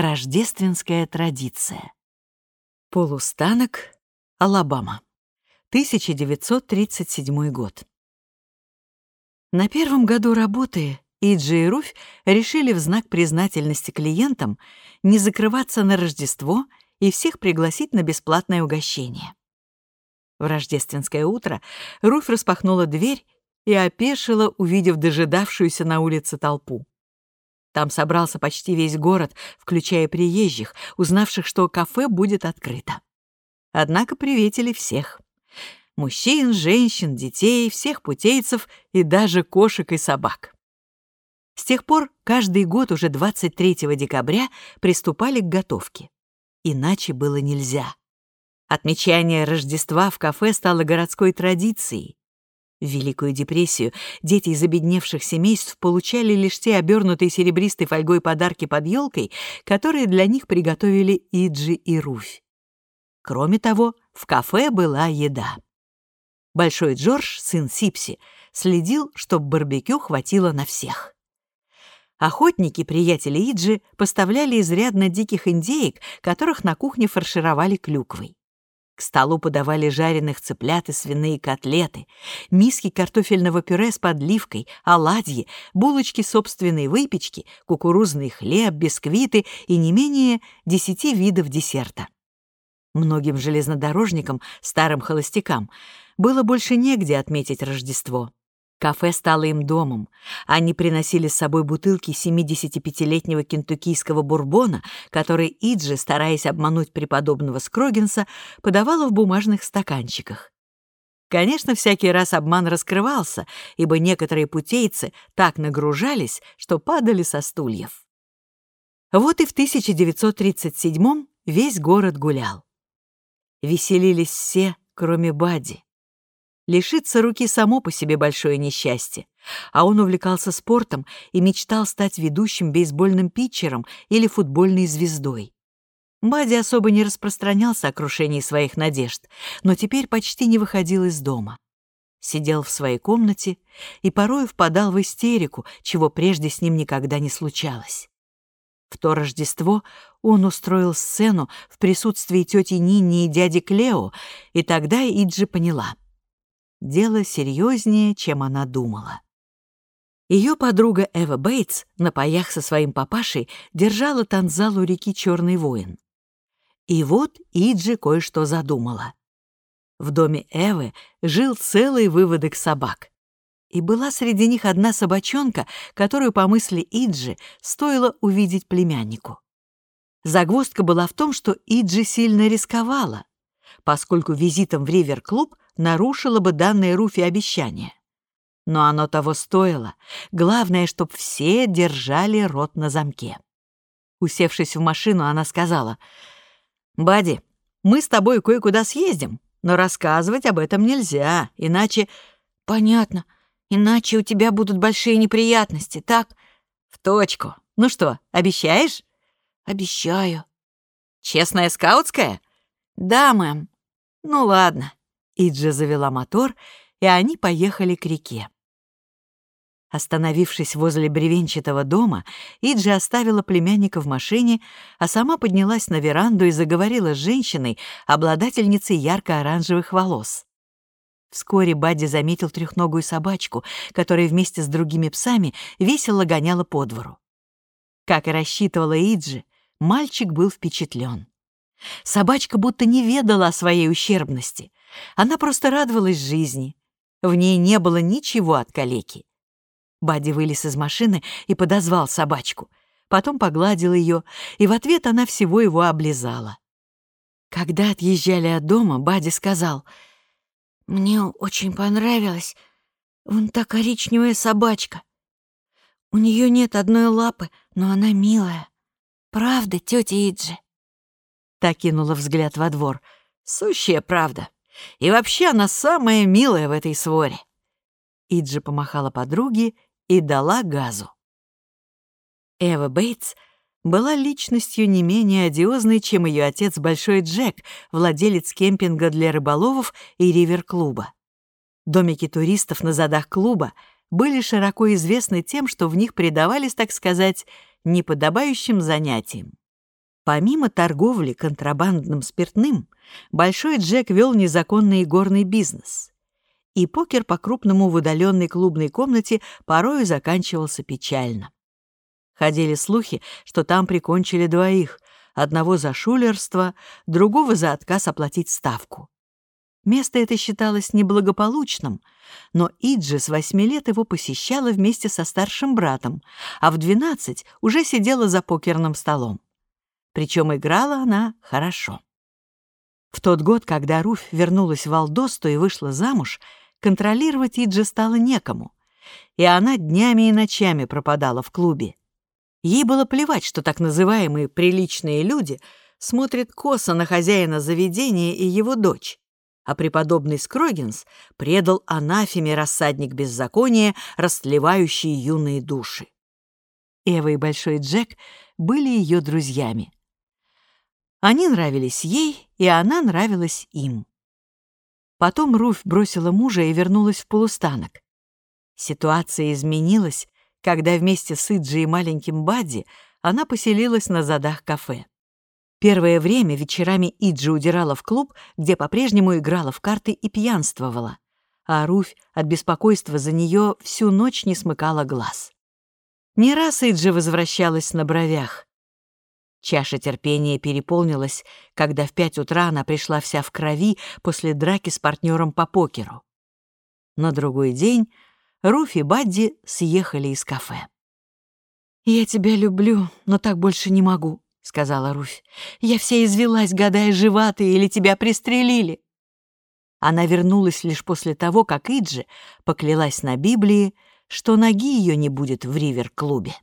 Рождественская традиция. Полустанок, Алабама. 1937 год. На первом году работы Иджи и Руфь решили в знак признательности клиентам не закрываться на Рождество и всех пригласить на бесплатное угощение. В рождественское утро Руфь распахнула дверь и опешила, увидев дожидавшуюся на улице толпу. Там собрался почти весь город, включая приезжих, узнавших, что кафе будет открыто. Однако приветили всех. Мужчин, женщин, детей, всех путейцев и даже кошек и собак. С тех пор каждый год уже 23 декабря приступали к готовке. Иначе было нельзя. Отмечание Рождества в кафе стало городской традицией. В Великую депрессию дети из обедневших семейств получали лишь те обернутые серебристой фольгой подарки под елкой, которые для них приготовили Иджи и Руфь. Кроме того, в кафе была еда. Большой Джордж, сын Сипси, следил, чтобы барбекю хватило на всех. Охотники, приятели Иджи, поставляли изрядно диких индеек, которых на кухне фаршировали клюквой. К столу подавали жареных цыплят и свиные котлеты, миски картофельного пюре с подливкой, оладьи, булочки собственной выпечки, кукурузный хлеб, бисквиты и не менее десяти видов десерта. Многим железнодорожникам, старым холостякам, было больше негде отметить Рождество. Кафе стало им домом. Они приносили с собой бутылки 75-летнего кентуккийского бурбона, который Иджи, стараясь обмануть преподобного Скрогинса, подавала в бумажных стаканчиках. Конечно, всякий раз обман раскрывался, ибо некоторые путейцы так нагружались, что падали со стульев. Вот и в 1937 весь город гулял. Веселились все, кроме Бади. Лишиться руки само по себе большое несчастье, а он увлекался спортом и мечтал стать ведущим бейсбольным питчером или футбольной звездой. Бади особо не распространялся о крушении своих надежд, но теперь почти не выходил из дома. Сидел в своей комнате и порой впадал в истерику, чего прежде с ним никогда не случалось. В то Рождество он устроил сцену в присутствии тети Нинни и дяди Клео, и тогда Иджи поняла — Дело серьезнее, чем она думала. Ее подруга Эва Бейтс на паях со своим папашей держала танзал у реки Черный воин. И вот Иджи кое-что задумала. В доме Эвы жил целый выводок собак. И была среди них одна собачонка, которую, по мысли Иджи, стоило увидеть племяннику. Загвоздка была в том, что Иджи сильно рисковала, поскольку визитом в Ривер-клуб нарушило бы данное Руфи обещание. Но оно того стоило. Главное, чтоб все держали рот на замке. Усевшись в машину, она сказала, «Бади, мы с тобой кое-куда съездим, но рассказывать об этом нельзя, иначе...» «Понятно. Иначе у тебя будут большие неприятности, так?» «В точку. Ну что, обещаешь?» «Обещаю». «Честная скаутская?» «Да, мэм». «Ну ладно». Иджа завела мотор, и они поехали к реке. Остановившись возле бревенчатого дома, Иджи оставила племянника в машине, а сама поднялась на веранду и заговорила с женщиной, обладательницей ярко-оранжевых волос. Вскоре Бадди заметил трехногую собачку, которая вместе с другими псами весело гоняла по двору. Как и рассчитывала Иджи, мальчик был впечатлен. Собачка будто не ведала о своей ущербности. Она просто радовалась жизни. В ней не было ничего от калеки. Бадди вылез из машины и подозвал собачку. Потом погладил ее, и в ответ она всего его облизала. Когда отъезжали от дома, Бадди сказал, «Мне очень понравилась вон та коричневая собачка. У нее нет одной лапы, но она милая. Правда, тетя Иджи?» Та кинула взгляд во двор. «Сущая правда. И вообще она самая милая в этой своре». Иджи помахала подруге и дала газу. Эва Бейтс была личностью не менее одиозной, чем ее отец Большой Джек, владелец кемпинга для рыболовов и ривер-клуба. Домики туристов на задах клуба были широко известны тем, что в них предавались, так сказать, неподобающим занятиям. Помимо торговли контрабандным спиртным, Большой Джек вел незаконный горный бизнес. И покер по-крупному в удаленной клубной комнате порою заканчивался печально. Ходили слухи, что там прикончили двоих, одного за шулерство, другого за отказ оплатить ставку. Место это считалось неблагополучным, но Иджи с восьми лет его посещала вместе со старшим братом, а в двенадцать уже сидела за покерным столом. Причем играла она хорошо. В тот год, когда Руфь вернулась в Алдосту и вышла замуж, контролировать Иджи стало некому, и она днями и ночами пропадала в клубе. Ей было плевать, что так называемые «приличные люди» смотрят косо на хозяина заведения и его дочь, а преподобный Скрогинс предал анафеме рассадник беззакония, растлевающий юные души. Эва и Большой Джек были ее друзьями. Они нравились ей, и она нравилась им. Потом Руфь бросила мужа и вернулась в полустанок. Ситуация изменилась, когда вместе с Иджи и маленьким Бадди она поселилась на задах кафе. Первое время вечерами Иджи удирала в клуб, где по-прежнему играла в карты и пьянствовала, а Руфь от беспокойства за нее всю ночь не смыкала глаз. Не раз Иджи возвращалась на бровях. Чаша терпения переполнилась, когда в пять утра она пришла вся в крови после драки с партнером по покеру. На другой день Руф и Бадди съехали из кафе. «Я тебя люблю, но так больше не могу», — сказала Руфь. «Я вся извелась, гадая, жива ты или тебя пристрелили». Она вернулась лишь после того, как Иджи поклялась на Библии, что ноги ее не будет в ривер-клубе.